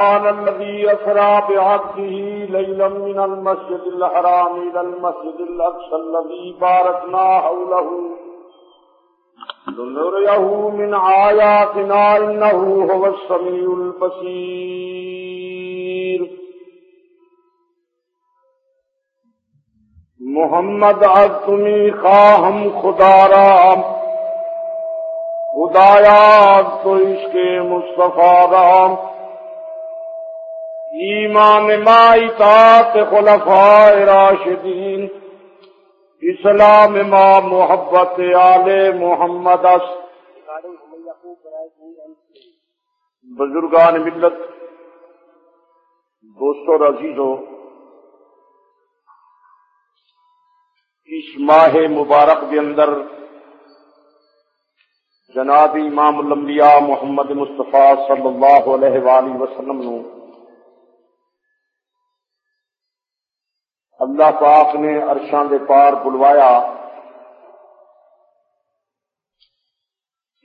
سبحان الذي أسرى بعبده ليلا من المسجد الحرام إلى المسجد الأقصى الذي باركنا حوله. لنريه من آياتنا إنه هو السميع البصير. محمد از تمی خواہم خدا رام خدایا تو عشق مصطفیٰ رام ایمان ما اطاعت خلفاء راشدین، اسلام ما محبت آل محمد اس بزرگان ملت، دوستو اور عزیزو، اس ماہ مبارک کے اندر جناب امام الانبیاء محمد مصطفیٰ صلی اللہ علیہ وآلہ وسلم نو اللہ پاک نے عرشان دے پار بلوایا۔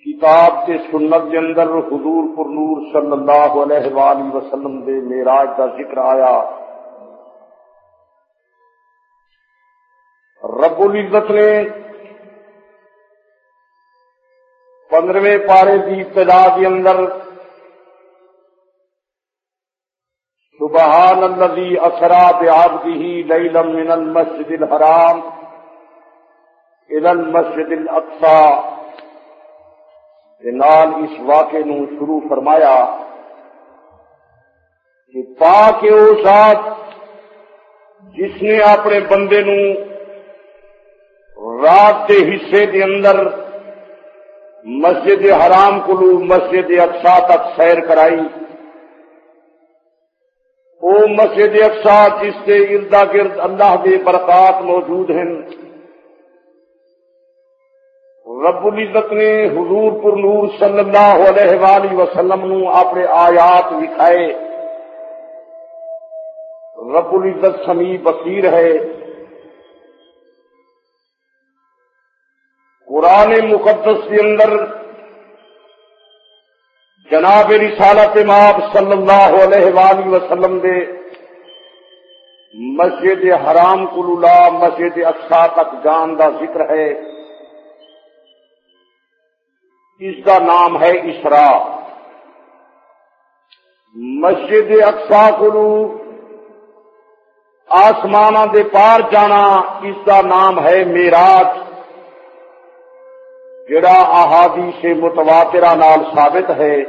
کتاب کے سنت کے اندر حضور پر نور صلی اللہ علیہ وآلہ وسلم دے میراج کا ذکر آیا۔ رب العزت نے پندرہویں پارے کی ابتدا کے اندر سبحان الذي اسرا بعبده ليلا من المسجد الحرام الى المسجد الاقصى نال اس واقعے نو شروع فرمایا کہ پاک او ذات جس نے اپنے بندے نو رات کے حصے کے اندر مسجد حرام کلو مسجد اقصا تک سیر کرائی او مسجد اقسا جس کے اردا گرد اللہ کے برکات موجود ہیں۔ رب العزت نے حضور پر نور صلی اللہ علیہ وآلہ وسلم نو اپنے آیات لکھائے۔ رب العزت سمی بصیر ہے۔ قرآن مقدس کے اندر جناب رسالت ماب صلی اللہ علیہ وآلہ وسلم دے مسجد حرام کلولا مسجد اقسا تک جان کا ذکر ہے۔ اس کا نام ہے اسرا مسجد اقسا کلو آسمان دے پار جانا اس کا نام ہے میراج۔ جڑا احادی سے نال ثابت ہے۔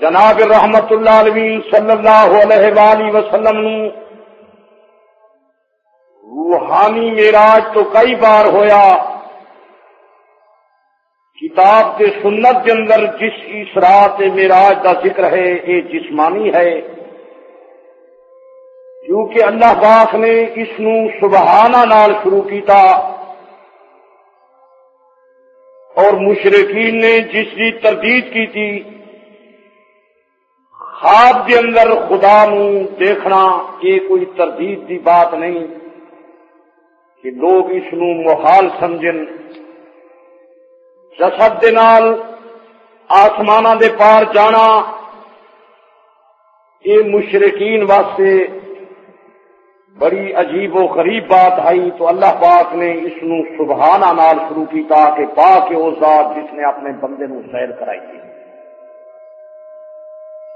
جناب رحمت اللہ علیہ صلی اللہ علیہ وآلہ وسلم روحانی میراج تو کئی بار ہویا۔ کتاب کے سنت کے اندر جس اسرات میراج کا ذکر ہے یہ جسمانی ہے۔ کیونکہ اللہ پاک نے اس نو سبحانہ نال شروع کیتا۔ اور مشرقین نے جس کی تردید کی تھی، خواب کے اندر خدا نو دیکھنا یہ کوئی تردید کی بات نہیں کہ لوگ اس نو محال سمجھن۔ جسد دے نال آسمان دے پار جانا، یہ مشرقین واسطے بڑی عجیب و غریب بات آئی تو اللہ پاک نے اس نو سبحانہ نال شروع کیتا کہ پاک او ذات جس نے اپنے بندے نو سیر کرائی تھی۔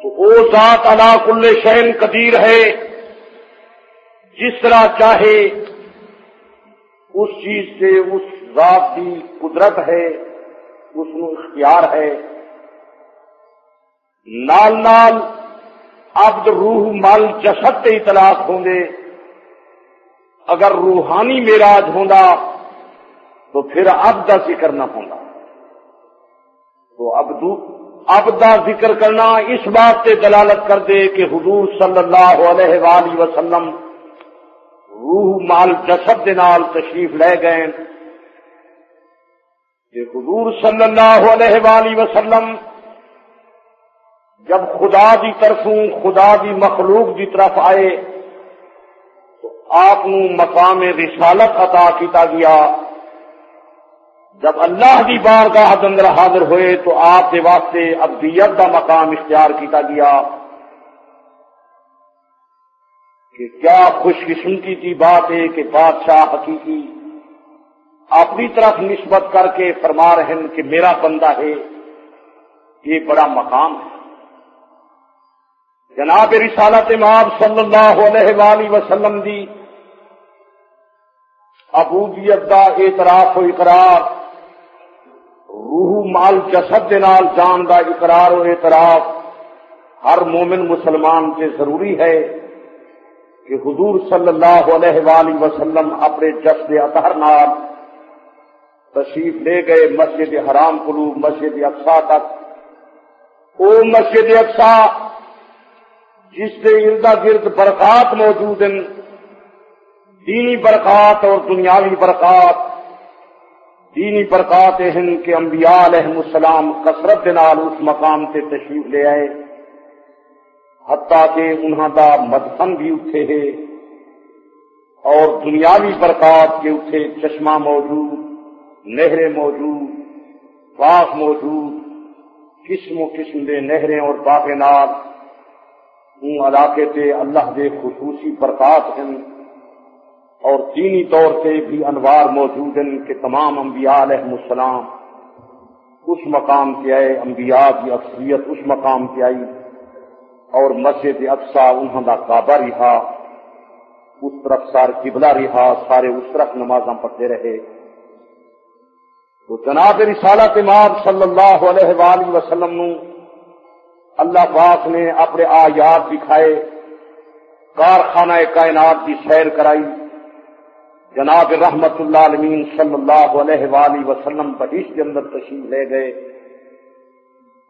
تو او ذات ادا کل شہن قدیر ہے۔ جس طرح چاہے اس چیز سے اس ذات کی قدرت ہے، اس نو اختیار ہے۔ نال نال عبد، روح مل جسد کے اطلاق ہوں گے۔ اگر روحانی میراج ہوں تو پھر اب کا ذکر نہ ہوں تو اب اب دا ذکر کرنا اس بات سے دلالت کر دے کہ حضور صلی اللہ علیہ وآلہ وسلم روح مال جسد نال تشریف لے گئے۔ کہ حضور صلی اللہ علیہ وآلہ وسلم جب خدا دی طرفوں خدا دی مخلوق دی طرف آئے آپ مقام رسالت عطا کیتا گیا۔ جب اللہ کی بار کا اندر حاضر ہوئے تو آپ کے واسطے ابدیت کا مقام اختیار کیا گیا۔ کہ کیا خوش قسمتی کی بات ہے کہ بادشاہ حقیقی اپنی طرف نسبت کر کے فرما رہے ہیں کہ میرا بندہ ہے، یہ بڑا مقام ہے۔ جناب رسالت ماب صلی اللہ علیہ وآلہ وسلم دی ابودیت دا اعتراف و اقرار، روح مال جسد نال جان دا اقرار و اعتراف ہر مومن مسلمان سے ضروری ہے کہ حضور صلی اللہ علیہ وآلہ وسلم اپنے جسد اطہر نال تشریف لے گئے مسجد حرام کلو مسجد افسا تک۔ او مسجد افسا جس سے اردا گرد برکات موجود ہیں دینی برکات اور دنیاوی برکات، دینی برکات ہند کے انبیاء علیہ السلام کثرت نال اس مقام سے تشریف لے آئے، حتیٰ کہ انہوں کا مدفن بھی اٹھے ہے اور دنیاوی برکات کے اٹھے چشمہ موجود، نہریں موجود، باغ موجود، قسم و قسم دے نہریں اور باغنات ان علاقے سے اللہ دے خصوصی برکات ہیں اور دینی طور سے بھی انوار موجود ہیں کہ تمام انبیاء علیہ السلام اس مقام سے آئے، انبیاء کی اکثریت اس مقام سے آئی اور مسجد اقسا انہوں کا کعبہ رہا، اس طرف سار قبلہ رہا، سارے اس طرف نمازاں پڑھتے رہے۔ تو جناب رسالت امام صلی اللہ علیہ وآلہ وسلم نو اللہ پاک نے اپنے آیات دکھائے، کارخانہ کائنات کی سیر کرائی۔ جناب رحمت اللہ علمین صلی اللہ علیہ وآلہ وسلم بحیش کے اندر تشریف لے گئے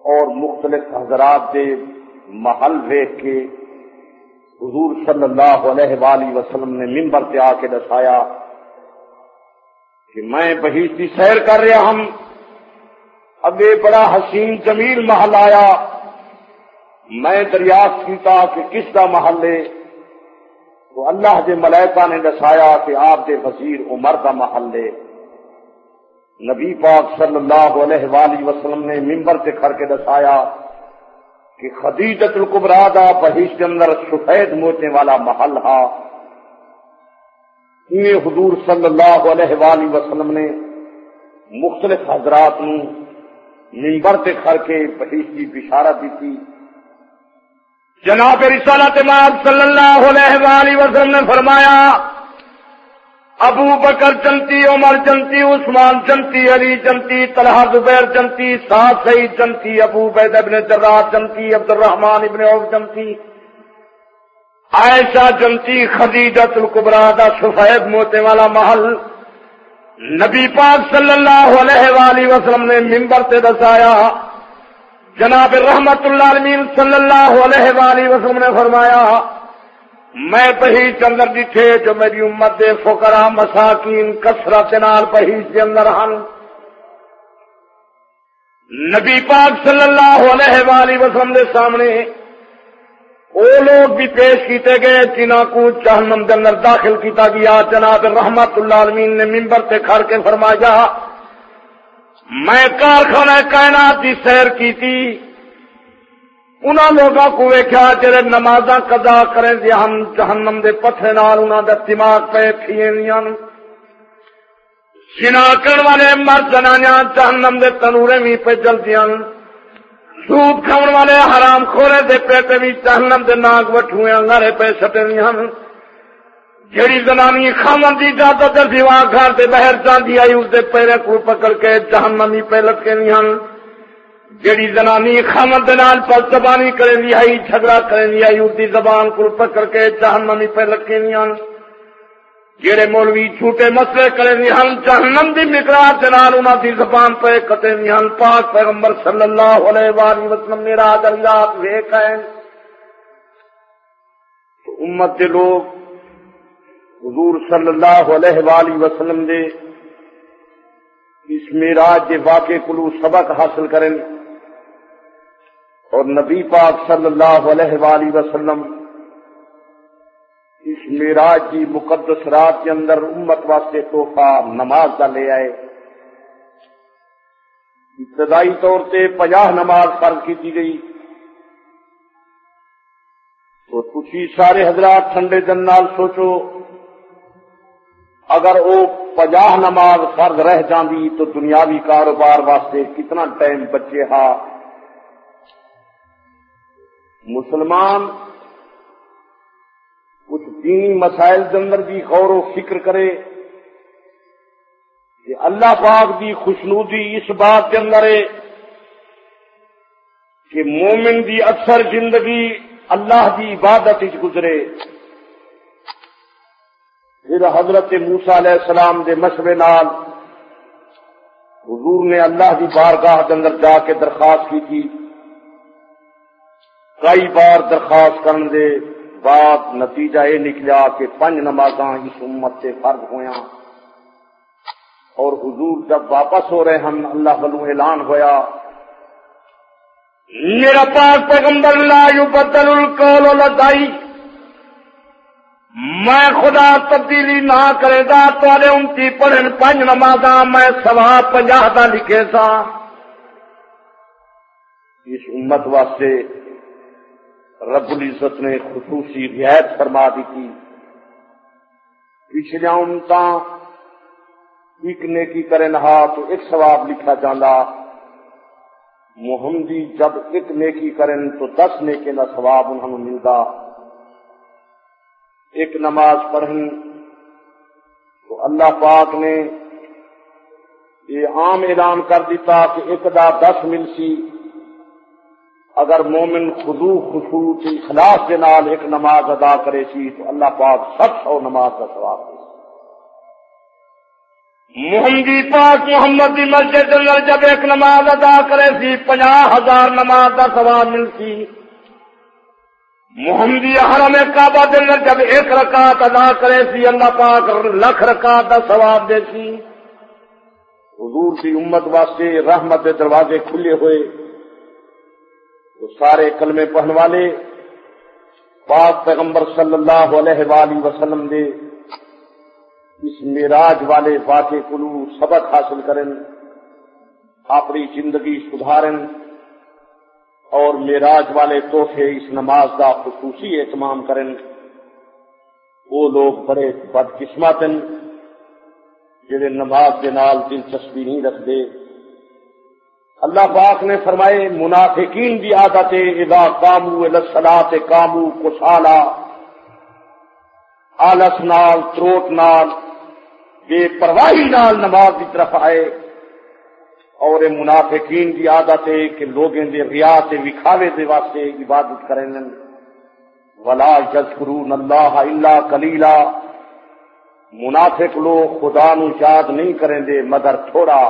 اور مختلف حضرات دے محل دیکھ کے حضور صلی اللہ علیہ وآلہ وسلم نے ممبر سے آ کے دسایا کہ میں بہیشتی سیر کر رہا ہم، اگے بڑا حسین جمیل محل آیا، میں دریافت کیتا کہ کس کا محل ہے؟ تو اللہ کے ملائکہ نے دسایا کہ آپ کے وزیر عمر کا محل نبی پاک صلی اللہ علیہ وآلہ وسلم نے ممبر سے کھڑ کے دسایا کہ خدیجت القبرا دا بہیش کے اندر سفید موچنے والا محل ہا۔ حضور صلی اللہ علیہ وآلہ وسلم نے مختلف حضرات ممبر سے کر کے بحیث کی بشارت دی تھی جناب رسالت ماب صلی اللہ علیہ وآلہ وسلم نے فرمایا، ابو بکر جنتی عمر جنتی عثمان جنتی علی جنتی طلحہ زبیر جنتی سات سعید جنتی ابو بید ابن جرات جنتی عبد الرحمان ابن عوف جنتی عائشہ جنتی خدیجت القبرا دا سفید موتے والا محل، نبی پاک صلی اللہ علیہ وآلہ وسلم نے ممبر سے دسایا جناب رحمت اللہ علمین صلی اللہ علیہ وآلہ وسلم نے فرمایا، میں پہی چندر جی دیکھے جو میری امت دے فقرا مساکین کسرت نال پہی کے اندر ہن۔ نبی پاک صلی اللہ علیہ وآلہ وسلم نے سامنے وہ لوگ بھی پیش کیتے گئے جنہ کو جہنم کے اندر داخل کیتا گیا۔ جناب رحمت اللہ عالمین نے ممبر سے کھڑ کے فرمایا میں کارخانہ کائنات کی سیر کی تھی انہوں لوگوں کو ویکیا جڑے نماز قضا کریں دیا ہم جہنم دے پتھر نال انہوں دے دماغ پہ کھیے سنا کرنے والے مرد جنانیاں جہنم دے تنورے بھی پہ جلدیاں سود کھاؤ والے حرام خورے دے پیٹے بھی چہنم دے ناگ وٹھوئے انگارے پہ سٹے جیڑی زنانی خامن دی جاتا تے سوا گھر دے بہر جاندی آئی، اس دے پیرے کو پکڑ کے جہنمی پہ لٹکے نہیں ہن۔ جیڑی زنانی خامن دے نال پر زبانی کریں دی آئی، جھگڑا کریں دی آئی، اس دی زبان کو پکڑ کے جہنمی پہ لٹکے نہیں ہن۔ جہے مولوی چھوٹے مسئلے کرے نہیں ہن، جہنم دی مقرار جنال انہاں دی زبان پہ کتے نہیں ہن۔ پاک پیغمبر صلی اللہ علیہ وآلہ وسلم میرا دلیات ویک ہیں امت دے لوگ حضور صلی اللہ علیہ وآلہ وسلم دے اس میراج واقع کلو سبق حاصل کریں اور نبی پاک صلی اللہ علیہ وآلہ وسلم اس میراج کی مقدس رات کے اندر امت واسطے تحفہ نماز کا لے آئے۔ ابتدائی طور سے پناہ نماز فرض کی گئی۔ تو تھی سارے حضرات ٹھنڈے دن نال سوچو اگر وہ پناہ نماز فرض رہ جاندی تو دنیاوی کاروبار واسطے کتنا ٹائم بچے ہا۔ مسلمان کچھ دینی مسائل اندر بھی غور و فکر کرے کہ اللہ پاک دی خوشنودی اس بات کے اندر ہے کہ مومن دی اکثر زندگی اللہ دی عبادت گزرے۔ پھر حضرت موسا علیہ السلام دے مشورے نال حضور نے اللہ دی بارگاہ کے اندر جا کے درخواست کی تھی۔ کئی بار درخواست کرنے دے بعد نتیجہ یہ نکلا کہ پنج نماز اس امت سے فرض ہویا اور حضور جب واپس ہو رہے ہم، اللہ بلو اعلان ہویا۔ میرا پاک پیغمبر، لا بدل القول لدائی میں خدا تبدیلی نہ کرے گا تے انتی پڑھن پنج نماز میں سوا پنجا دا لکھے سا۔ اس امت واسطے رب العزت نے خصوصی رعایت فرما دی تھی پچھلیا امتا ایک نیکی کرے نہا تو ایک ثواب لکھا جانا محمدی جب ایک نیکی کریں تو دس نیکے کا ثواب انہوں ملتا ایک نماز پڑھیں تو اللہ پاک نے یہ عام اعلان کر دیتا کہ ایک دا دس مل سی اگر مومن خدو خصو اخلاص کے نال ایک نماز ادا کرے سی تو اللہ پاک سب سو نماز کا سواب دے محمدی پاک محمد دی مسجد اندر جب ایک نماز ادا کرے سی، پناہ ہزار نماز کا سواب مل سی محمدی حرم کعبہ دن جب ایک رکعت ادا کرے سی، اللہ پاک لکھ رکعت کا ثواب دے سی۔ حضور کی امت واسطے رحمت دروازے کھلے ہوئے۔ تو سارے کلمے پڑھنے والے۔ پاک پیغمبر صلی اللہ علیہ وآلہ وسلم دے اس میراج والے واقع کلو سبق حاصل کریں اپنی زندگی سدھارن۔ اور میراج والے تحفے اس نماز کا خصوصی اہتمام کریں۔ وہ لوگ بڑے بدقسمت جڑے نماز کے نال دلچسپی نہیں رکھتے۔ اللہ پاک نے فرمائے، منافقین بھی عادت ادا کامو السلاط کامو کسالا آلس نال، تروٹ نال، بے پرواہی نال نماز کی طرف آئے۔ اور منافقین کی عادت ہے کہ لوگ ریا سے وکھاوے دے واسطے عبادت کریں ولا یذکرون اللہ الا کلیلا منافق لوگ خدا نو یاد نہیں کریں دے، مگر تھوڑا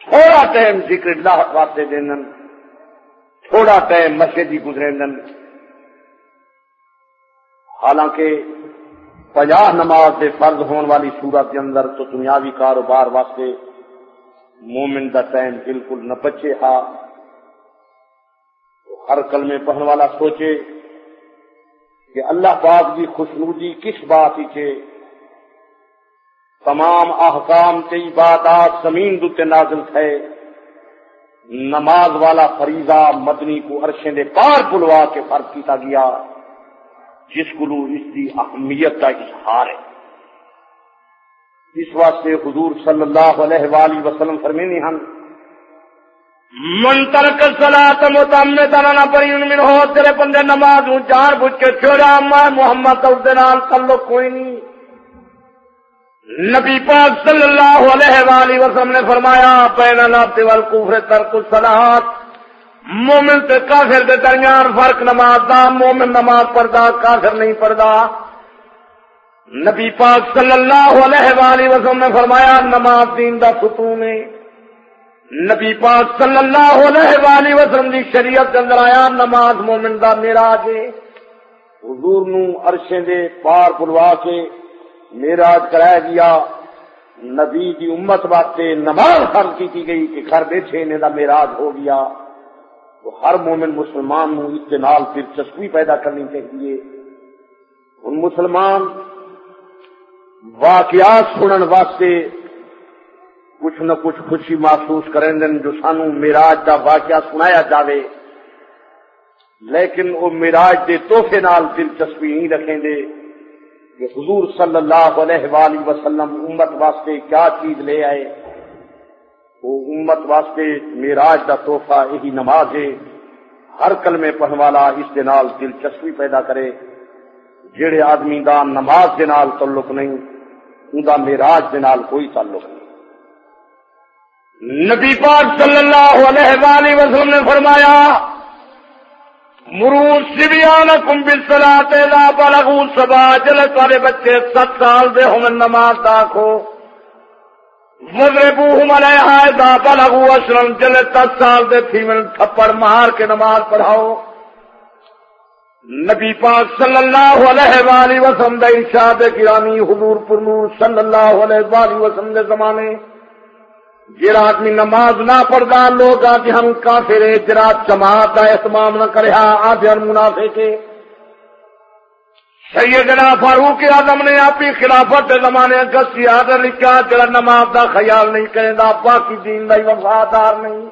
تھوڑا ٹائم ذکر اللہ واسطے دین۔ تھوڑا ٹائم مسجد ہی گزرے حالانکہ پناہ نماز سے فرض ہونے والی صورت کے اندر تو دنیاوی کاروبار واسطے مومن دا ٹائم بالکل نہ بچے ہا۔ ہر کل میں پڑھنے والا سوچے کہ اللہ پاک کی خوشنودی کس بات ہی کے تمام احکام کی بات زمین دوتے نازل تھے۔ نماز والا فریضہ مدنی کو عرشے نے پار بلوا کے فرض کیتا گیا۔ جس کو اس کی اہمیت کا اظہار ہے۔ اس واسطے حضور صلی اللہ علیہ وآلہ وسلم فرمینی ہم من ترک سلاۃ متعمد نہ پری من ہو، تیرے بندے نماز ہوں جان بوجھ کے چھوڑا، میں محمد اور نال تعلق کوئی نہیں. نبی پاک صلی اللہ علیہ وآلہ وسلم نے فرمایا، بین العبد والکفر ترک الصلاۃ، مومن تے کافر دے درمیان فرق نماز دا، مومن نماز پڑھدا، کافر نہیں پڑھدا۔ نبی پاک صلی اللہ علیہ وآلہ وسلم نے فرمایا، نماز دین دا ستون ہے۔ نبی پاک صلی اللہ علیہ وآلہ وسلم دی شریعت اندر آیا، نماز مومن دا میراج ہے۔ حضور نو عرشے دے پار بلوا کے میراج کرایا گیا۔ نبی دی امت واسطے نماز فرض کی کی گئی کہ گھر بیٹھے نے دا میراج ہو گیا۔ تو ہر مومن مسلمان نو اس کے نال دلچسپی پیدا کرنی چاہیے۔ ان مسلمان واقعات سنن واسطے کچھ نہ کچھ خوشی محسوس کریں دن جو سانو میراج کا واقعہ سنایا جاوے۔ لیکن وہ میراج دے تحفے نال دلچسپی نہیں رکھیں دے کہ حضور صلی اللہ علیہ وآلہ وسلم امت واسطے کیا چیز لے آئے۔ وہ امت واسطے میراج کا تحفہ یہی نماز ہے۔ ہر کلمے پڑھنے والا اس دے نال دلچسپی پیدا کرے۔ جڑے آدمی دا نماز دے نال تعلق نہیں ان میراج نال کوئی تعلق نہیں۔ نبی پاک صلی اللہ علیہ وآلہ وسلم نے فرمایا، مرو سبیان کم بسلاتے لا بلغو سبا جل تارے بچے ست سال دے ہم نماز داکھو وزربو ہم علیہا دا بلغو اشرم جل تس سال دے تھی من تھپڑ مار کے نماز پڑھاؤ۔ نبی پاک صلی اللہ علیہ وآلہ وسلم دے ارشاد گرامی حضور پر نور صلی اللہ علیہ وآلہ وسلم دے زمانے جرا آدمی نماز نہ پڑھتا لوگ آج ہم کافر جرا جماعت کا اہتمام نہ کرے ہاں، آج ہم منافع کے سیدنا فاروق آدم نے آپ ہی خلافت کے زمانے گسی آدر لکھا جڑا نماز کا خیال نہیں کرے گا باقی دین کا وفادار نہیں۔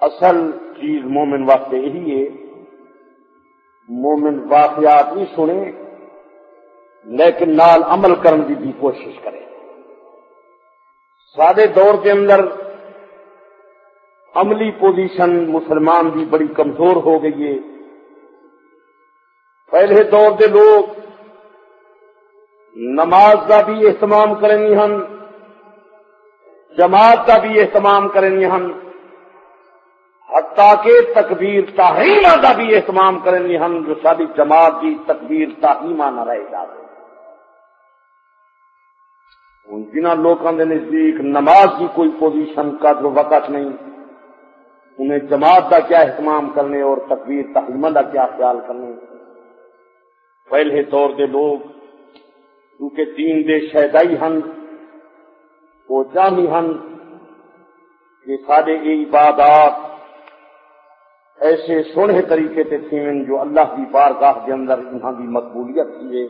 اصل چیز مومن واسطے یہی ہے۔ مومن واقعات بھی سنے لیکن نال عمل کرنے کی بھی کوشش کرے سارے دور کے اندر عملی پوزیشن مسلمان بھی بڑی کمزور ہو گئی ہے۔ پہلے دور کے لوگ نماز کا بھی اہتمام کریں ہن، جماعت کا بھی اہتمام کریں ہن۔ حتیٰ کہ تکبیر تاہیمہ کا بھی اہتمام کریں ہن جو ساری جماعت کی تکبیر تاہیمہ نہ رہے جا رہے جنہ لوگوں کے نزدیک نماز کی کوئی پوزیشن کا جو وقت نہیں، انہیں جماعت کا کیا اہتمام کرنے اور تقویر تحریمہ کا کیا خیال کرنے۔ پہلے دور کے لوگ، کیونکہ تین دے شہدائی ہن وہ چاہی ہن کہ سارے عبادات ایسے سونے طریقے سے تھیں جو اللہ کی بارگاہ کے اندر انہاں کی مقبولیت تھی۔ ہے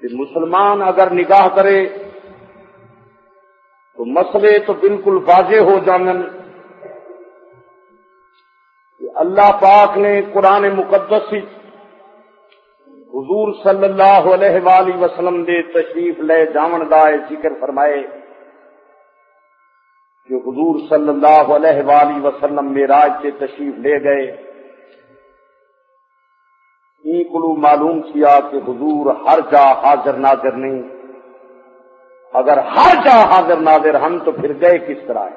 کہ مسلمان اگر نگاہ کرے تو مسئلے تو بالکل واضح ہو جانن۔ کہ اللہ پاک نے قرآن مقدس حضور صلی اللہ علیہ وآلہ وسلم دے تشریف لے جامن دائے ذکر فرمائے۔ کہ حضور صلی اللہ علیہ وآلہ وسلم میراج سے تشریف لے گئے۔ کلو معلوم کیا کہ حضور ہر جا حاضر ناظر نہیں۔ اگر ہر جا حاضر ناظر ہم تو پھر گئے کس طرح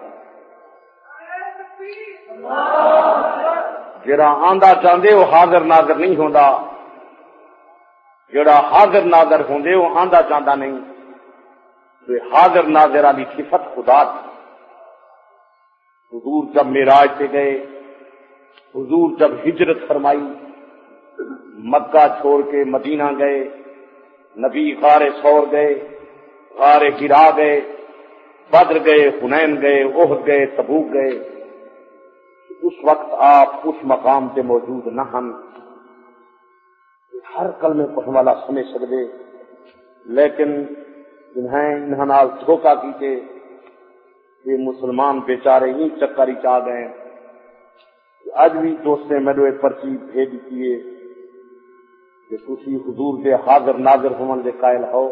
جڑا آندا چاہتے وہ حاضر ناظر نہیں ہوتا جڑا حاضر ناظر ہوں وہ آندا چاہتا نہیں۔ تو حاضر ناظر والی صفت خدا تھی حضور جب میراج سے گئے، حضور جب ہجرت فرمائی، مکہ چھوڑ کے مدینہ گئے، نبی غار سور گئے، غار گرا گئے، بدر گئے، حنین گئے اوہ گئے، تبوک گئے۔ اس وقت آپ اس مقام سے موجود نہ ہم ہر کل میں پڑھنے والا سمجھ سکتے، لیکن انہیں انہوں دھوکا کیتے یہ مسلمان بیچارے ہی چکری چاہ گئے اج بھی دوست نے میرے ایک پرچی بھیج کیے کہ تھی حضور دے حاضر ناظر ہون دے قائل ہو۔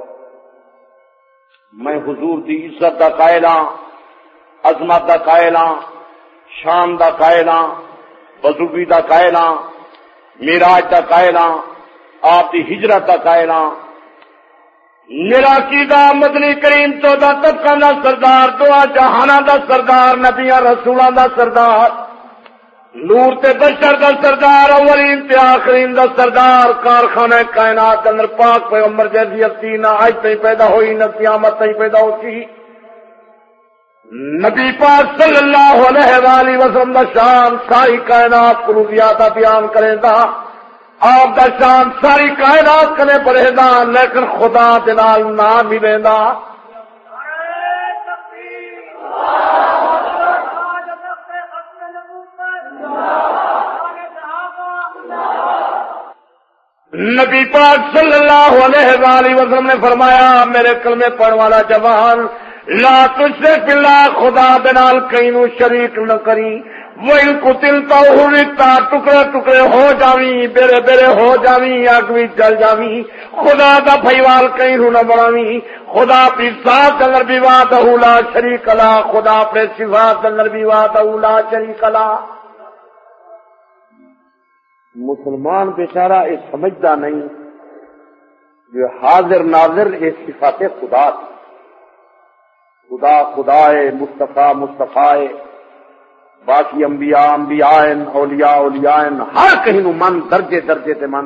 میں حضور دی عزت دا قائل ہاں عظمت دا قائل ہاں شان دا قائل ہاں بزرگی دا قائل ہاں میراج دا قائل ہاں آپ دی ہجرت دا قائل ہاں۔ میرا عقیدہ مدنی کریم تو دا طبقہ دا سردار، دعا جہانا دا سردار، نبیاں رسولہ دا سردار۔ نور تے بشر دا سردار، اولین تے آخرین دا سردار۔ کارخانہ کائنات اندر پاک پیغمبر جیسی ہستی نہ آج تھی پیدا ہوئی، نہ قیامت تھی پیدا ہوتی۔ نبی پاک صلی اللہ علیہ وآلہ وسلم دا شان، ساری کائنات کو زیادہ بیان کرے دا۔ آپ دا شان ساری کائنات کرے پڑے دا لیکن خدا دلال نہ ملے دا نبی پاک صلی اللہ علیہ وسلم نے فرمایا، میرے کلمے پڑھ والا جوان لا تجھ سے پلا خدا دنال کہیں نو شریک نہ کری۔ وہ ان کو تلتا ہرتا ٹکڑے ٹکڑے ہو جاوی بیرے بیرے ہو جاوی آگ بھی جل جاوی خدا دا بھائیوال کہیں نو نہ بڑھاوی خدا اپنی ذات اندر بھی وات اولا شریک لا۔ خدا اپنے صفات اندر بھی وات اولا شریک لا۔ مسلمان بیچارہ، یہ سمجھتا نہیں۔ جو حاضر ناظر، یہ صفات خدا تھی خدا خدا مصطفیٰ مصطفیٰ، باقی انبیاء انبیاء، اولیاء اولیاء، ہر کہیں نو من، درجے درجے تے من،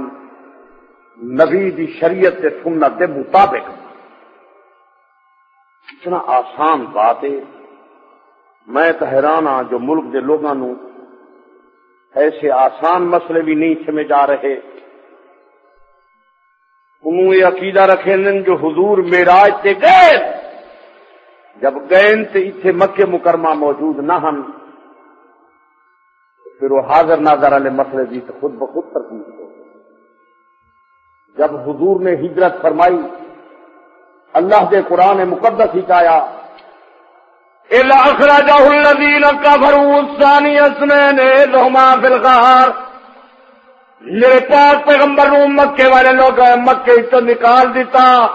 نبی دی شریعت تے سنت دے مطابق۔ اتنا آسان بات ہے۔ میں تو حیران ہاں جو ملک دے لوگوں نو ایسے آسان مسئلے بھی نہیں سمجھ آ رہے۔ انہوں یہ عقیدہ رکھے جو حضور میراج تے گئے۔ جب گئے تو اتنے مکے مکرمہ موجود نہ ہن، پھر وہ حاضر ناظر والے مسئلے بھی تو خود بخود ترتیب ہو۔ جب حضور نے ہجرت فرمائی، اللہ دے قرآن مقدس ہی چایا اخراجہ الذین کفروا الثانی اسنین لہما فی الغار۔ میرے پاک پیغمبر نو مکے والے لوگ مکے تو نکال دیتا۔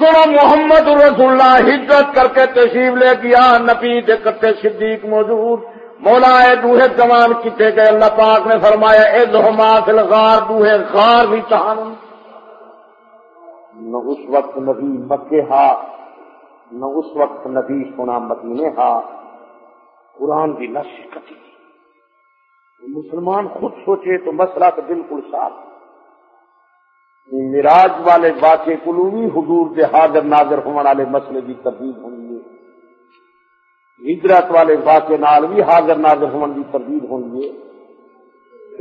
سنو محمد رسول اللہ ہجرت کر کے تشریف لے گیا نبی دے کرتے صدیق موجود مولا اے دوہے جوان کتے گئے اللہ پاک نے فرمایا، اے لہما فی الغار، دوہے غار بھی چاہن نہ اس وقت نبی مکے ہا، نہ اس وقت نبی سنا مدینے ہا۔ قرآن کی نش کتی۔ مسلمان خود سوچے تو مسئلہ تو بالکل صاف۔ مراج والے واقع کلوی حضور کے حاضر ناظر ہونے والے مسئلے کی تردید ہونی ہے۔ ہجرت والے واقع نال بھی حاضر ناظر ہونے کی تردید ہونی ہے۔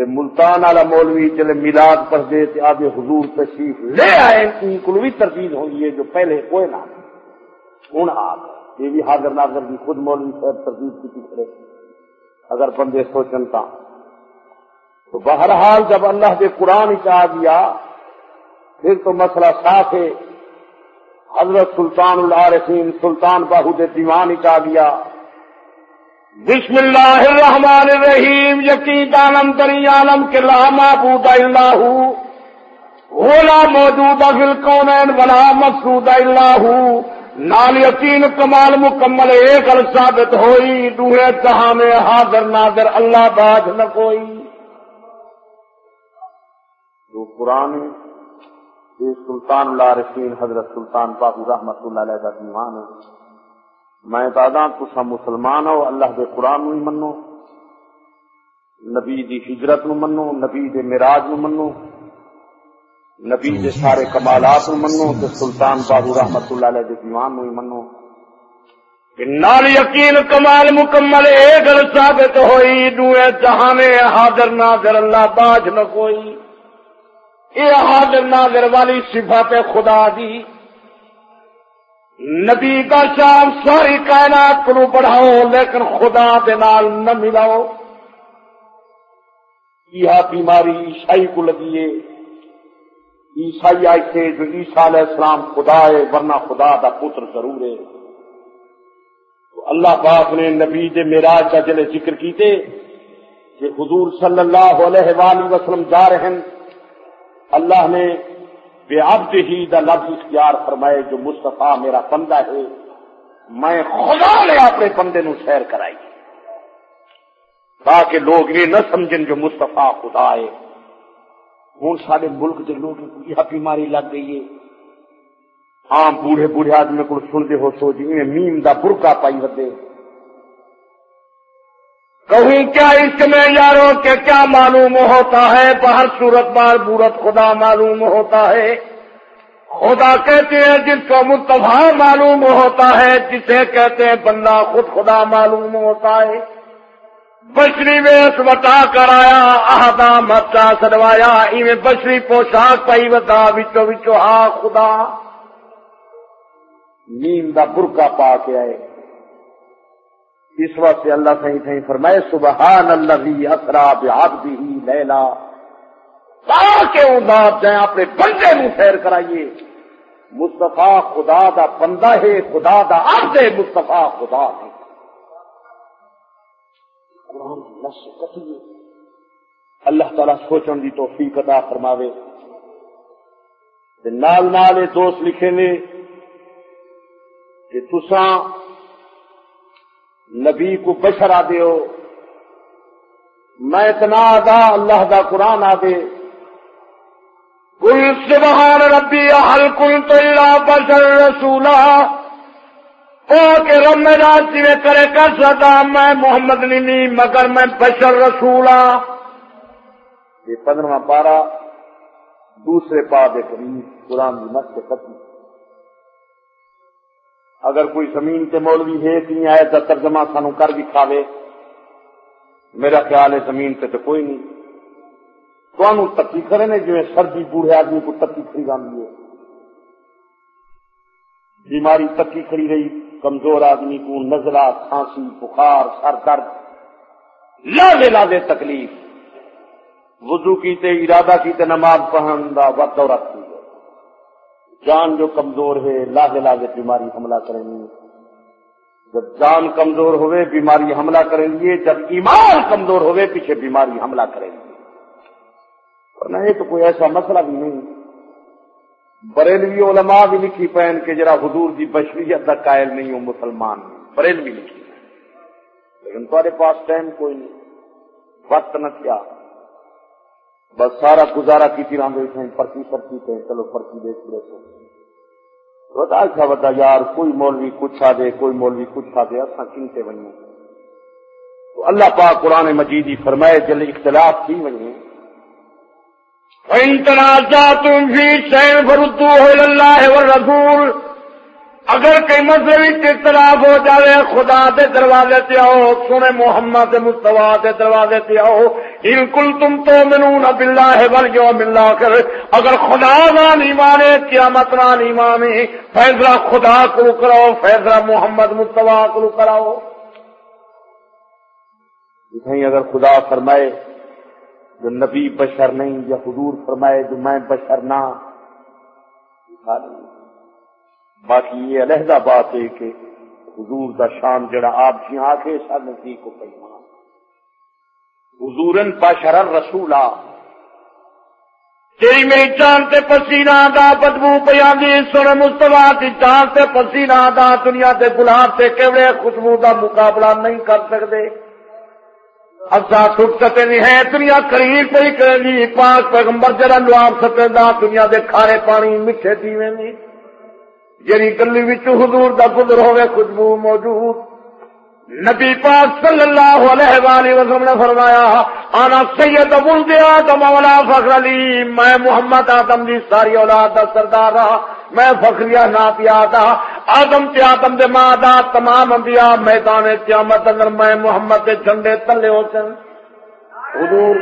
ملتان والا مولوی چلے میلاد پر دے آگے حضور تشریف لے آئے، ان کلوی تردید ہونی ہے جو پہلے کوئی نہ۔ ہوں آ یہ بھی حاضر ناظر بھی خود مولوی صاحب تردید کی پچھڑے اگر بندے سوچن تا تو بہرحال جب اللہ کے قرآن چاہ دیا پھر تو مسئلہ صاف ہے۔ حضرت سلطان العارفین، سلطان باہو دے دیوان چاہ دیا بسم اللہ الرحمن الرحیم، یقین عالم تری عالم کے لا معبود اللہ اولا موجود فی الکونین ولا مقصود اللہ۔ نال یقین، کمال، مکمل، ایک گل ثابت ہوئی۔ دوہے جہاں میں حاضر، ناظر، اللہ باز نہ کوئی۔ جو قرآن یہ سلطان اللہ حضرت سلطان بابو رحمت اللہ علیہ کا دیوان ہے۔ میں دادا تسا مسلمان ہو، اللہ دے قرآن نو منو۔ نبی دی ہجرت نو منو، نبی دے مراج نو منو۔ نبی دے سارے کمالات نو منو، تے سلطان بابو رحمت اللہ علیہ دے دیوان نو منو۔ نال یقین کمال مکمل، اے گل ثابت ہوئی دوے جہانے حاضر ناظر، اللہ باج نہ کوئی۔ اے حاضر ناظر والی صفات خدا دی۔ نبی کا شام ساری کائنات کو بڑھاؤ، لیکن خدا دے نال نہ ملاؤ۔ یہ بیماری عیسائی کو لگی ہے۔ عیسائی آئے تھے جو عیسا علیہ السلام خدا ہے، ورنہ خدا دا پتر ضرور ہے۔ تو اللہ پاک نے نبی دے میراج کا جلے ذکر کیتے، کہ حضور صلی اللہ علیہ وآلہ وسلم جا رہے ہیں۔ اللہ نے بے عبد ہی دا لفظ اختیار فرمائے جو مصطفیٰ میرا بندہ ہے، میں خدا نے اپنے بندے نو سیر کرائی۔ تاکہ لوگ یہ نہ سمجھیں جو مصطفیٰ خدا ہے۔ ہوں سارے ملک کے لوگ یہ بیماری لگ گئی ہے۔ ہاں بوڑھے بوڑھے آدمی کو سنتے ہو سو جی میم دا برکا پائی ودے۔ کہوں کیا اس میں یارو کہ کیا معلوم ہوتا ہے؟ باہر صورت بار بورت خدا معلوم ہوتا ہے۔ خدا کہتے ہیں جس کو متفا معلوم ہوتا ہے، جسے کہتے ہیں بندہ خود خدا معلوم ہوتا ہے۔ بشری ویس وٹا کر آیا آہدا مچا سدوایا ایویں بشری پوشاک پائی وتا وچو وچو آ خدا۔ نیم دا برکا پا کے آئے۔ اس وقت اللہ صحیح صحیح فرمائے سبحان اللہ اسرا بعبده لیلا۔ تاکہ وہ بات جائیں، اپنے بندے میں خیر کرائیے۔ مستفا خدا دا بندہ ہے، خدا دا عبد ہے مستفا خدا ہے قرآن نس کٹیے اللہ تعالی سوچن دی توفیق عطا فرماوے۔ نال نال دوست لکھے نے کہ تساں نبی کو بشر آ دیو۔ میں اتنا آدھا اللہ دا قرآن آ دے کل سبحان ربی حل کل تو بشر رسولا۔ او کہ رب میرا جی کرے کر سکتا میں محمد نہیں مگر میں بشر رسولا۔ یہ پندرواں پارا دوسرے پا دے قریب قرآن کی مت سے ختم۔ اگر کوئی زمین کے مولوی ہے کہ آئے تو ترجمہ سانو کر بھی کھاوے۔ میرا خیال ہے زمین پہ تو کوئی نہیں۔ تو تکی کرے نے جی سردی بوڑھے آدمی کو تکی کھڑی جاتی ہے۔ بیماری تکی کھڑی رہی، کمزور آدمی کو نزلہ، کھانسی، بخار، سر درد لادے لادے تکلیف۔ وضو کیتے، ارادہ کیتے، نماز پڑھن دا وقت دورت کی جان جو کمزور ہے، لاگے لاگے بیماری حملہ کریں گی۔ جب جان کمزور ہوئے، بیماری حملہ کریں گے۔ جب ایمان کمزور ہوئے، پیچھے بیماری حملہ کریں گے۔ اور نہیں تو کوئی ایسا مسئلہ بھی نہیں۔ بریلوی علماء بھی لکھی پہن کے جرا حضور کی بشریت کا قائل نہیں ہوں، مسلمان بریلوی لکھی لیکن تمہارے پاس ٹائم کوئی نہیں۔ وقت نہ کیا بس سارا گزارا کی تھی رام پرچی پرچی پہ چلو پرچی دیکھ لے تو بتا اچھا بتا، یار، کوئی مولوی کچھ آ دے، کوئی مولوی کچھ آ دے اصا چنتے بنی تو اللہ پاک قرآن مجید ہی فرمائے جل اختلاف تھی بنی تم بھی سین فردو اللہ رسول اگر کئی مسئلے اختلاف ہو جائے خدا دے دروازے تے آؤ، سونے محمد مستوا دے دروازے تے آؤ بالکل تم تو منو نہ بلا ہے ملا کر اگر خدا نہ نہیں مانے، قیامت نہ نہیں مانے فیصلہ خدا کو کراؤ فیصلہ محمد مستوا کو کراؤ۔ اگر خدا فرمائے، جو نبی بشر نہیں، یا حضور فرمائے، جو میں بشر نہ باقی یہ علیحدہ بات ہے کہ حضور دا شان جڑا آپ جی آگے سر نزدیک کو پیمان حضورن بشر رسولا تیری میری جان تے پسینہ دا بدبو پیا دی سن مستفا کی جان تے پسینہ دا دنیا تے گلاب تے کیوڑے خوشبو دا مقابلہ نہیں کر سکتے افسا ٹوٹ سکتے نہیں ہے دنیا قریب پہ ہی کرے پاک پیغمبر جڑا لواب سکتے دا دنیا دے کھارے پانی میٹھے دیوے نہیں جی گلی حضور دا گزر ہوئے خوشبو موجود۔ نبی پاک صلی اللہ علیہ وآلہ وسلم نے فرمایا، آنا سید ولد آدم اولا فخر علی، میں محمد آدم دی ساری اولاد دا سردار رہا، میں فخریہ نا پیا تھا آدم تے آدم دے ماں دا تمام انبیاء میدان قیامت اگر میں محمد دے جھنڈے تلے ہو سن حضور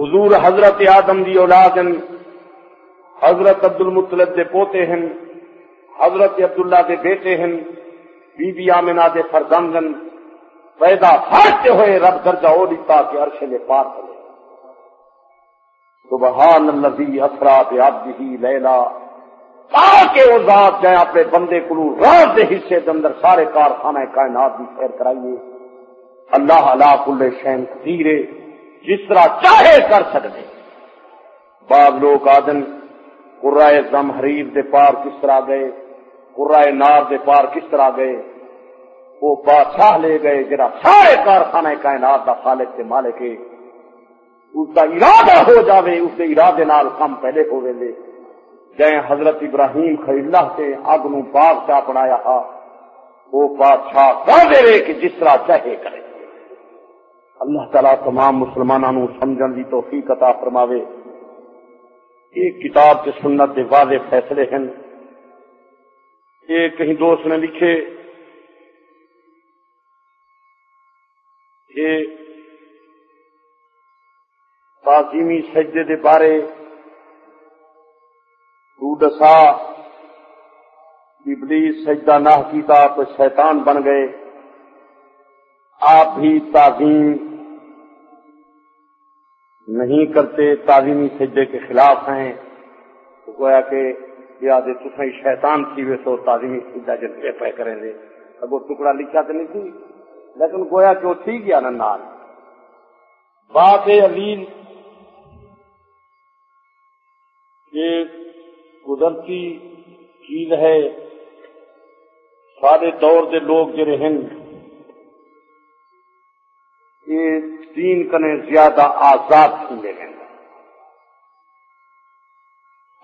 حضور حضرت آدم دی اولاد ہیں، حضرت عبد المطلب دے پوتے ہیں، حضرت عبداللہ دے بیٹے ہیں بی بی آمنا دے فرزندن پیدا پھاٹتے ہوئے، رب درجہ ہو لیتا کہ عرش نے پار کرے سبحان الذی اسرا بعبده لیلا۔ تاکہ وہ ذات جائے اپنے بندے کو راز دے حصے دے اندر سارے کارخانہ کائنات بھی خیر کرائیے۔ اللہ علا کل شین قدیر جس طرح چاہے کر سکتے۔ بعض لوگ آدن قرائے زم حریف دے پار کس طرح گئے، قرائے نار دے پار کس طرح گئے۔ وہ بادشاہ لے گئے جرا سارے کارخانہ کائنات دا خالق کے مالک اس کا ارادہ ہو جاوے، اس کے ارادے نال کم پہلے ہو لے۔ جائیں حضرت ابراہیم خلی اللہ سے اگ نو باغ چا بنایا وہ بادشاہ کر دے کہ جس طرح چاہے کرے۔ اللہ تعالیٰ تمام مسلمانوں سمجھن کی توفیق عطا فرماوے۔ ایک کتاب کے سنت کے واضح فیصلے ہیں۔ ایک کہیں دوست نے لکھے۔ کہ تعظیمی سجدے دے بارے تو دسا ابلیس سجدہ نہ کیتا تو شیطان بن گئے۔ آپ بھی تعظیم نہیں کرتے تعظیمی سجدے کے خلاف ہیں۔ تو گویا کہ یاد تصے شیطان تھی وے سو تعظیمی سجدہ جن پہ پہ کریں گے اب وہ ٹکڑا لکھا تو نہیں تھی، لیکن گویا کہ وہ تھی گیا نا نال۔ بات علیل یہ قدرتی چیز ہے۔ سارے دور دے لوگ جڑے ہیں یہ تین کنے زیادہ آزاد تھے ہیں۔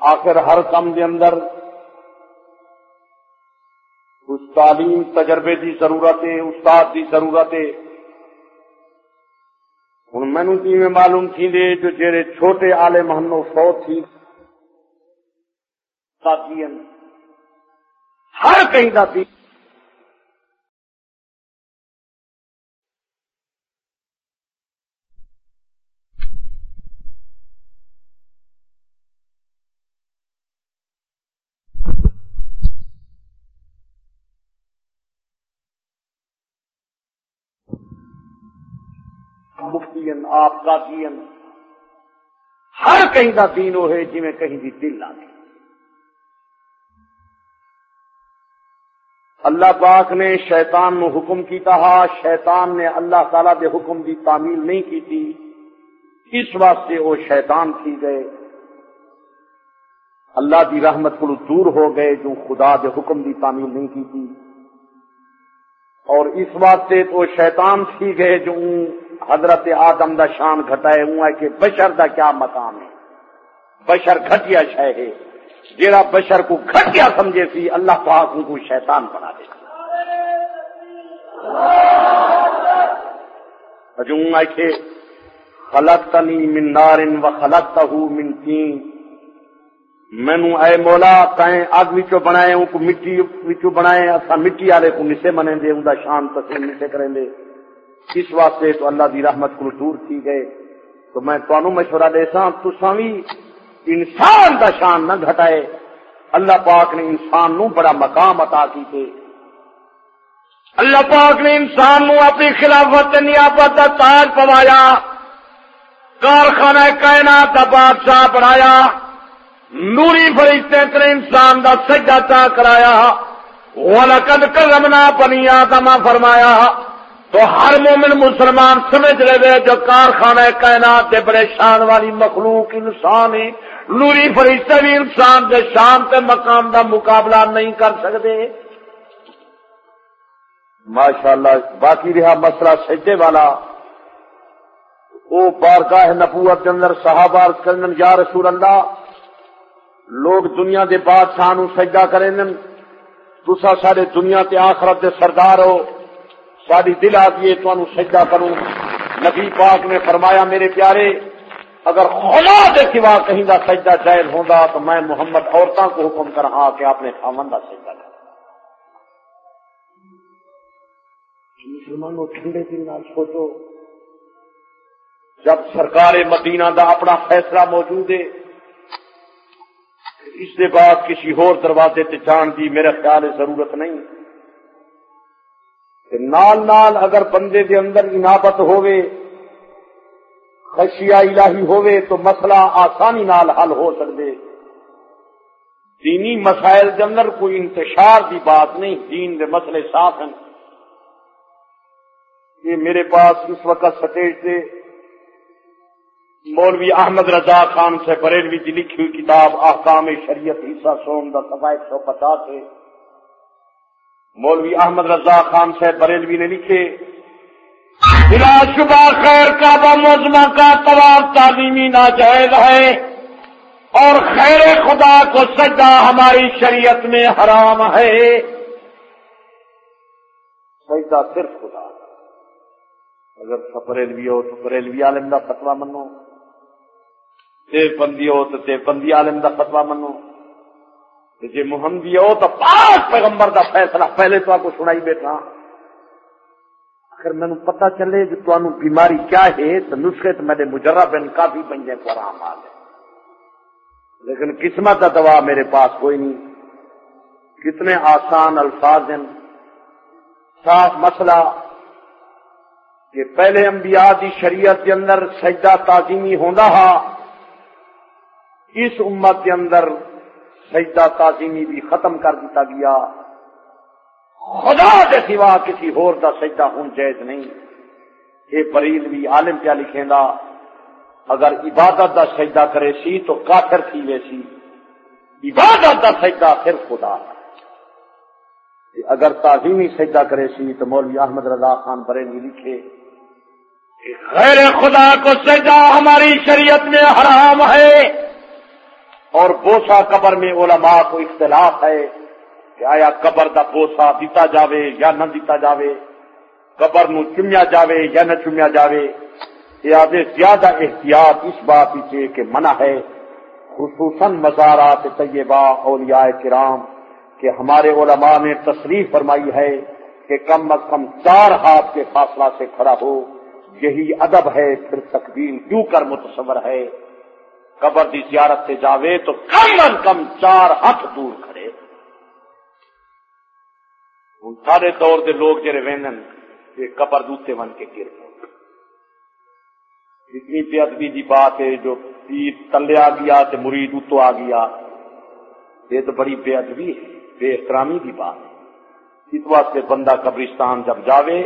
آخر ہر کم دے اندر اس تعلیم تجربے کی ضرورت ہے، استاد کی ضرورت ہے۔ ہوں مینو کی میں معلوم تھی دے جو جڑے چھوٹے آلے محنو سو تھی۔ ہر کہیں کا تھی آپ کا دین۔ ہر کہیں کا دین وہ ہے جی میں کہیں بھی دل آ گئی۔ اللہ پاک نے شیطان نو حکم کی کہا شیطان نے اللہ تعالی دے حکم دی تعمیل نہیں کی تھی اس واسطے وہ شیطان تھی گئے۔ اللہ دی رحمت کو دور ہو گئے جو خدا دے حکم دی تعمیل نہیں کی تھی اور اس واسطے تو شیطان تھی گئے جو حضرت آدم دا شان گھٹائے ہوا ہے کہ بشر دا کیا مقام ہے؟ بشر گھٹیا شہ ہے۔ جیڑا بشر کو گھٹیا سمجھے سی، اللہ پاک ان کو شیطان بنا دے ہجوں کہ خلق تنی من نارن و خلق تہو من تین۔ مینو اے مولا تائیں اگ وچوں بنائے ان کو مٹی وچوں بنائے اسا مٹی والے کو نسے منے دے ان دا شان تسلیم نسے کریں دے۔ اس واسطے تو اللہ دی رحمت کو دور تھی گئے۔ تو میں تمہوں مشورہ دے سا تساں بھی انسان دا شان نہ گھٹائے۔ اللہ پاک نے انسان نو بڑا مقام عطا کی تھے اللہ پاک نے انسان نو اپنی خلافت نیابت دا تاج پوایا۔ کارخانہ کائنات دا بادشاہ بنایا۔ نوری فرشتے نے انسان دا سجدہ چا کرایا۔ وَلَقَدْ كَرَّمْنَا بَنِي آدَمَ فرمایا۔ تو ہر مومن مسلمان سمجھ رہے جو کارخانہ کائنات دے بڑے والی مخلوق انسان ہے نوری فرشتے بھی انسان دے شان تے مقام دا مقابلہ نہیں کر سکتے ماشاء اللہ باقی رہا مسئلہ سجدے والا۔ وہ بارگاہ نبوت کے اندر صحابہ کرن یا رسول اللہ، لوگ دنیا دے بادشاہ سجدہ کریں تسا سارے دنیا تے آخرت دے سردار ہو۔ ساری دل آتی ہے سجدہ کروں۔ نبی پاک نے فرمایا، میرے پیارے، اگر خدا کے سوا کہیں کا سجدہ جائز ہوگا تو میں محمد عورتوں کو حکم کر ہاں کہ آپ نے خامن کا سجدہ کر مسلمانوں، ٹھنڈے دل نال سوچو۔ جب سرکار مدینہ دا اپنا فیصلہ موجود ہے، اس کے بعد کسی ہور دروازے تے جان دی میرا خیال ہے ضرورت نہیں۔ کہ نال نال اگر بندے دے اندر انابت ہوئے خشیہ الہی ہوئے تو مسئلہ آسانی نال حل ہو سکتے دینی مسائل کے اندر کوئی انتشار کی بات نہیں، دین دے مسئلے صاف ہیں۔ یہ میرے پاس اس وقت سٹیج سے مولوی احمد رضا خان سے بریلوی کی لکھی ہوئی کتاب احکام شریعت حصہ سوم دا سفا ایک سو پچاس ہے۔ مولوی احمد رضا خان سے بریلوی نے لکھے، بلا شبہ خیر کا بموزمہ کا طواف تعلیمی ناجائز ہے اور خیر خدا کو سجدہ ہماری شریعت میں حرام ہے۔ سجدہ صرف خدا اگر بریلوی ہو تو بریلوی عالم کا فتوا منو۔ دیو بندی ہو تو دیو بندی عالم کا فتوا منو۔ جی محمدی ہو تو پاک پیغمبر کا فیصلہ پہلے تو آپ کو سنائی بیٹھا۔ اگر مینو پتا چلے کہ تمہیں بیماری کیا ہے، تو نسخے تو میرے مجرہ بن کافی بن جائے کو آرام آ ہے لیکن قسمت کا دوا میرے پاس کوئی نہیں۔ کتنے آسان الفاظ ہیں۔ صاف مسئلہ کہ پہلے انبیاء دی شریعت کے اندر سجدہ تعظیمی ہونا ہا، اس امت کے اندر سجدہ تعظیمی بھی ختم کر دیتا گیا۔ خدا کے سوا کسی ہور دا سجدہ ہوں جائز نہیں۔ یہ بریل بھی عالم کیا لکھیں گا اگر عبادت دا سجدہ کرے سی تو کافر تھی ویسی عبادت دا سجدہ پھر خدا۔ اگر تعظیمی سجدہ کرے سی تو مولوی احمد رضا خان بریلی لکھے غیر خدا کو سجدہ ہماری شریعت میں حرام ہے۔ اور بوسا قبر میں علماء کو اختلاف ہے کہ آیا قبر دا بوسا دیتا جاوے یا نہ دیتا جاوے؟ قبر نو چمیا جاوے یا نہ چمیا جاوے؟ یہ زیادہ احتیاط اس بات پیچھے کہ منع ہے، خصوصاً مزارات طیبہ اولیاء کرام، کہ ہمارے علماء نے تصریف فرمائی ہے کہ کم از کم چار ہاتھ کے فاصلہ سے کھڑا ہو، یہی ادب ہے، پھر تقبیل کیوں کر متصور ہے؟ قبر دی زیارت سے جاوے تو کم از کم چار ہاتھ دور کھڑے۔ ان سارے دور کے لوگ جڑے وینن یہ قبر دوتے بن کے گر اتنی بے ادبی کی بات ہے جو پیر تلے آ گیا تو مرید اتو آ گیا۔ یہ تو بڑی بے ادبی ہے، بے احترامی کی بات ہے۔ اس واسطے بندہ قبرستان جب جاوے،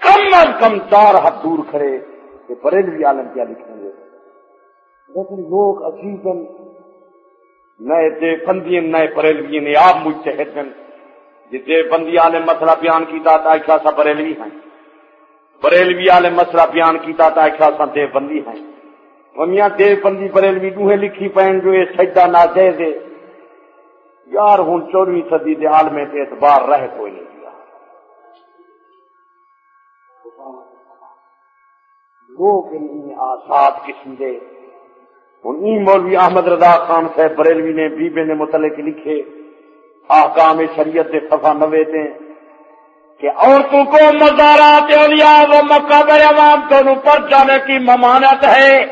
کم از کم چار ہاتھ دور کھڑے۔ کہ بریلوی عالم کیا لکھیں گے لیکن لوگ عجیب نئے دے بندی نئے بریلوی نے آپ مجھ سے جی بندی والے مسئلہ بیان کیتا تا ایک سا بریلوی ہیں۔ بریلوی والے مسئلہ بیان کیتا تا ایک سا دیو بندی ہیں۔ میاں دیو بندی بریلوی دوہے لکھی پہن جو یہ سجدہ نہ دے دے یار ہوں چودویں صدی دے عالم تے اعتبار رہ کوئی نہیں دیا۔ لوگ آساد قسم دے۔ ہوں مولوی احمد رضا خان صاحب بریلوی نے بیبے نے متعلق لکھے، آکام شریعت کے صفا نوے دیں کہ عورتوں کو مزارات اولیاء و مقابر عوام دونوں پر جانے کی ممانت ہے۔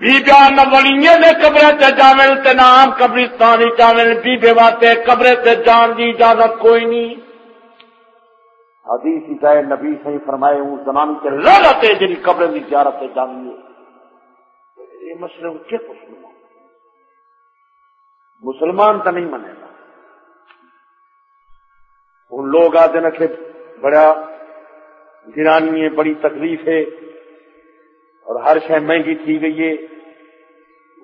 بی بیان ولیے نے قبر سے جامل تے نام قبرستانی جامل بی بے واتے قبر سے جان دی اجازت کوئی نہیں۔ حدیث ہی نبی صحیح فرمائے ہوں زمان کے لغت ہے جن قبر کی زیارت سے جانیے مسئلے کیا مسلمان۔ مسلمان تو نہیں منے گا۔ ان لوگ آتے نہ کہ بڑا گرانی ہے، بڑی تکلیف ہے، اور ہر شہ مہنگی تھی گئی ہے۔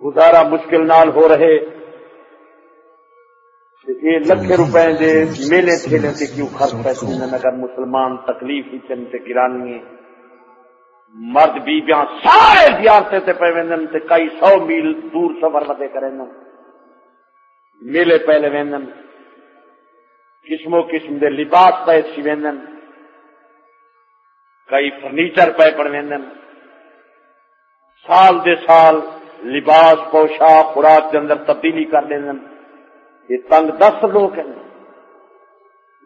گزارا مشکل نال ہو رہے۔ یہ لکھ روپے دے، میلے ٹھیلے سے کیوں خرچ پیسے اگر مسلمان تکلیف ہی چلتے گرانی ہے۔ مرد بیبیاں سارے زیارتے تے پہ ویندن تے کئی سو میل دور سفر متے کریں میلے پہلے ویندن۔ قسم و قسم دے لباس پہ سی ویندن۔ کئی فرنیچر پہ پڑ ویندن۔ سال دے سال لباس، پوشاک، خوراک کے اندر تبدیلی کر لیندن۔ یہ تنگ دس لوگ ہیں۔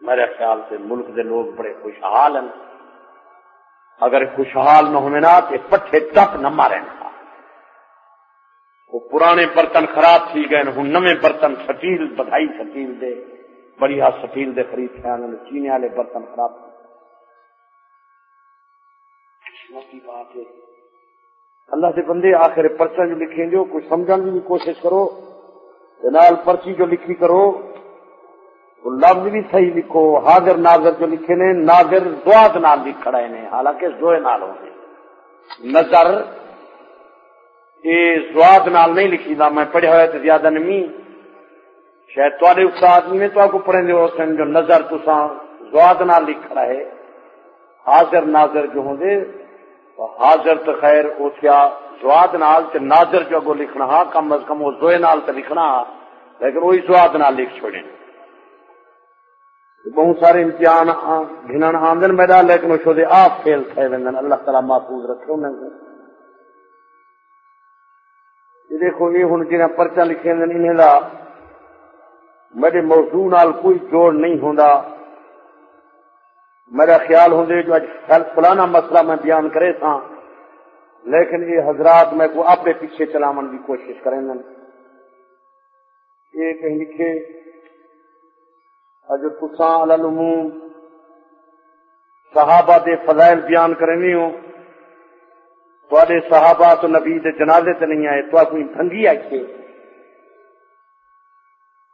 میرے خیال سے ملک دے لوگ بڑے خوشحال ہیں۔ اگر خوشحال نہ ہونے تو پٹھے تک نہ مارے نا۔ وہ پرانے برتن خراب تھی گئے ہوں نویں برتن سٹیل بدائی سٹیل دے۔ بڑی ہاتھ سٹیل دے خرید تھے چینے والے برتن خراب تھے۔ بات ہے۔ اللہ سے بندے، آخر پرچا جو لکھیں جو کچھ سمجھنے کی کوشش کرو۔ جنال پرچی جو لکھی کرو تو لفظ بھی صحیح لکھو، حاضر ناظر جو لکھے نے، ناظر زواد نال بھی کھڑے نے، حالانکہ زوئے نال ہونے نظر یہ زواد نال نہیں لکھی دا، میں پڑھا ہوا تو زیادہ نہیں شاید تے استاد میں تو آپ کو پڑھیں گے سن جو نظر تو زواد نال لکھ رہا ہے۔ حاضر ناظر جو ہوں گے تو حاضر تو خیر اس کیا زواد نال تے ناظر جو اگو لکھنا ہاں کم از کم وہ زوئے نال تے لکھنا ہاں لیکن وہی زواد نال لکھ چھوڑیں بہت سارے امتحان گھنن آمدن میدان، لیکن وہ دے آپ فیل تھے وندن اللہ تعالیٰ محفوظ رکھے انہیں۔ کو یہ دیکھو، یہ ہن جنہیں پرچہ لکھے دن انہیں دا میرے موضوع نال کوئی جوڑ نہیں ہوندا۔ میرا خیال ہوں جو اج فلانا مسئلہ میں بیان کرے تھا، لیکن یہ حضرات میں کو اپنے پیچھے چلاون کی کوشش کریں یہ کہیں لکھے اج تساں العموم، صحابہ دے فضائل بیان کرنی ہو تے صحابہ تو نبی دے جنازے تے نہیں آئے تو کوئی بھنگی آئی تھے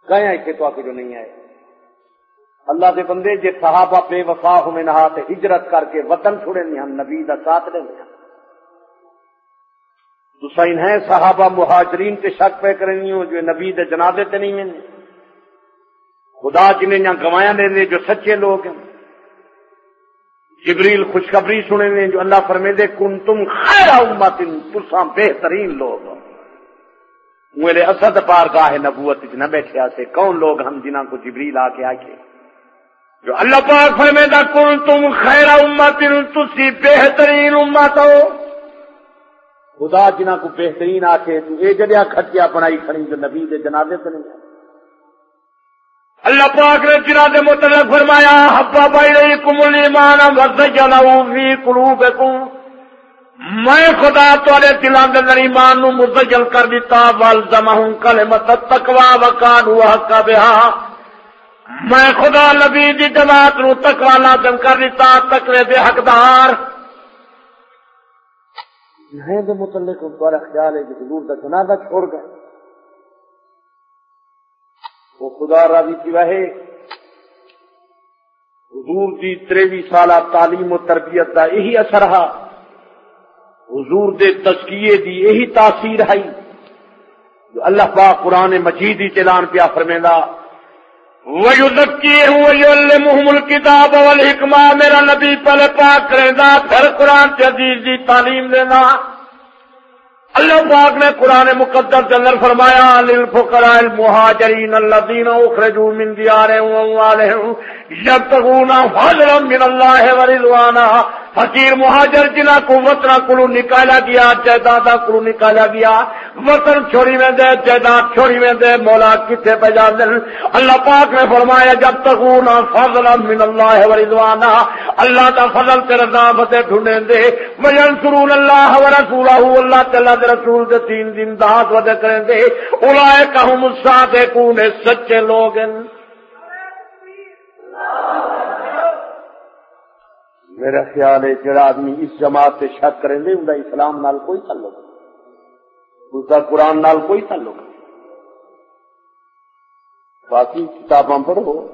کہیں آئی تو جو نہیں آئے۔ اللہ دے بندے جے صحابہ بے وفا ہوئے نہا ہاں تے ہجرت کر کے وطن چھوڑے نہیں ہم نبی دا ساتھ لیں گے دوسرا ہیں صحابہ مہاجرین کے شک پہ کرنی ہو جو نبی دے جنازے تے نہیں ملنے خدا جنہیں یہاں گوایا دے جو سچے لوگ ہیں۔ جبریل خوشخبری سنے نے جو اللہ فرمے دے کن تم خیر امت، تساں بہترین لوگ میرے اسد پار گاہ نبوت نہ بیٹھے آسے۔ کون لوگ ہم جنہاں کو جبریل آ کے آئے جو اللہ پاک فرمے دا کن تم خیر امت تسی بہترین امت ہو۔ خدا جنہاں کو بہترین آ کے تو اے جڑیا کھٹیا بنائی کھڑی جو نبی دے جنازے تے نہیں اللہ پاک نے جنہ دے متعلق فرمایا، حبا بائی کم ایمان فی قلوبکم۔ میں خدا تھوڑے دلان دے اندر ایمان نو مزجل کر دیتا والزمہم کلمت التقوی وکانوا حق بها میں خدا نبی دی جماعت نو تقوی لازم کر دیتا تقوی دے حقدار۔ نہیں دے متعلق تھوڑا خیال ہے کہ حضور دا جنازہ چھوڑ گئے۔ وہ خدا راضی کی وہے حضور دی تریوی سالہ تعلیم و تربیت کا یہی اثر رہا حضور دے تزکیے دی یہی تاثیر ہے۔ جو اللہ پاک قرآن مجید ہی چلان پیا فرمیندہ وَيُذَكِّيهُ الْكِتَابَ وَالْحِكْمَةَ۔ میرا نبی پل پاک کرے پھر قرآن سے عزیز دی تعلیم دینا۔ اللہ پاک نے قرآن مقدس کے اندر فرمایا، للفقراء المہاجرین الذین اخرجوا من دیارهم واموالهم یبتغون فضلا من اللہ ورضوانا فقیر مہاجر جنا کو وطن کلو نکالا گیا جائیداد کلو نکالا گیا۔ وطن چھوڑی میں دے جائیداد چھوڑی میں دے مولا کتنے پہ جان اللہ پاک نے فرمایا، جب تک فضلا من اللہ ورضوانا اللہ کا فضل کے رضا فتح ڈھونڈیں دے مجن وینصرون اللہ ورسولہ اللہ تعالی دے رسول دے تین دن دہات ودے کریں دے اولئک هم الصادقون، سچے لوگ ہیں۔ میرا خیال ہے جڑا آدمی اس جماعت سے شک کریں گے ان کا اسلام نال کوئی تعلق نہیں۔ اس کا قرآن نال کوئی تعلق نہیں۔ باقی کتاباں پڑھو۔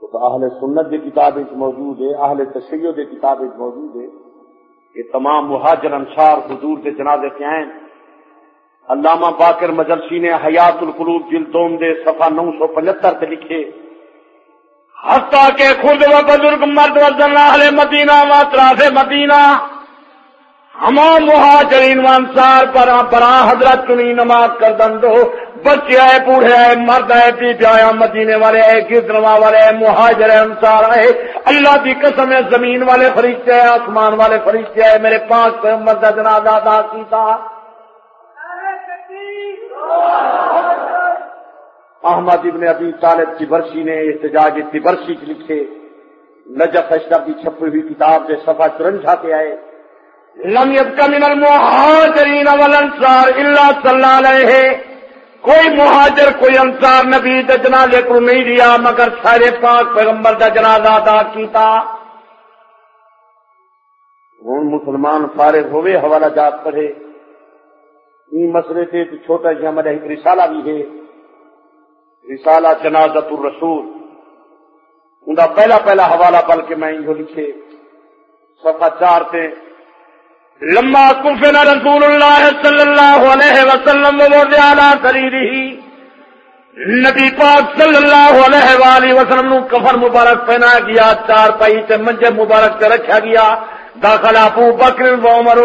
تو اہل سنت کی کتاب موجود ہے، اہل تشریح کی کتاب موجود ہے۔ یہ تمام مہاجر انصار حضور کے جنازے کے ہیں علامہ باقر مجلسی نے حیات القلوب جلدوم دے صفحہ نو سو پچہتر سے لکھے۔ حتیٰ کہ خود و بزرگ مرد وزن اہل مدینہ و اطراف مدینہ ہما مہاجرین و انصار پر برا حضرت چنی نماز کر دندو بچے آئے، بوڑھے آئے، مرد آئے پی آیا مدینے والے آئے گردرما والے آئے، مہاجر انصار آئے، اللہ کی قسم ہے، زمین والے فرشتے آئے، آسمان والے فرشتے آئے، میرے پانچ پیغمبر کا جنازہ ادا کیتا احمد ابن ابی طالب کی برسی نے احتجاج کی برسی لکھے، نجف اشرف کی چھپی ہوئی کتاب سے سفا چرنجھا کے آئے۔ لم يبقى من المهاجرين والانصار الا صلى عليه کوئی مہاجر، کوئی انصار نبی دے جنازے کو نہیں دیا مگر سارے پاک پیغمبر دا جنازہ ادا کیتا۔ ہوں مسلمان فارغ ہوئے، حوالہ جات پڑھے۔ این مسئلے سے چھوٹا جہاں ہمارا ایک رسالہ بھی ہے۔ رسالہ جنازت الرسول۔ ان کا پہلا پہلا حوالہ بل کے میں جو لکھے سفا چار تے، لما کفن رسول اللہ صلی اللہ علیہ وسلم وزیانا نبی پاک صلی اللہ علیہ وآلہ وسلم نو کفن مبارک پہنا گیا، چار پائی تے منجے مبارک تے رکھا گیا۔ داخل ابو بکر و عمر.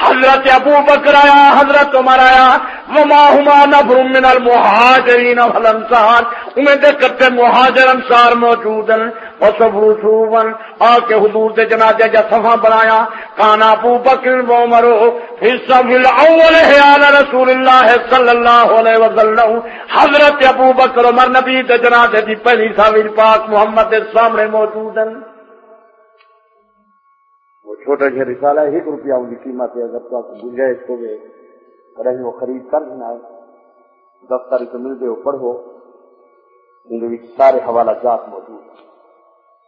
حضرت ابو بکر آیا، حضرت عمر آیا. وما ہما نفر من المہاجرین والانصار انہیں دے کرتے مہاجر انصار موجود ہیں. وصفر شوبن آکے حضور دے جنازے جا صفحہ بنایا کان ابو بکر و عمر فی صف الاول ہے حیال رسول اللہ صلی اللہ علیہ وسلم. حضرت ابو بکر عمر نبی دے جنازے دی پہلی ساویل پاک محمد دے سامنے موجود ہیں. وہ چھوٹا جہاں رسالہ ایک روپیہ ان کی قیمت ہے، اگر تو آپ گنجائش ہو گئے رہی وہ خرید کر لینا ہے دفتر کو مل گئے، وہ پڑھو، ان سارے حوالہ جات موجود ہیں۔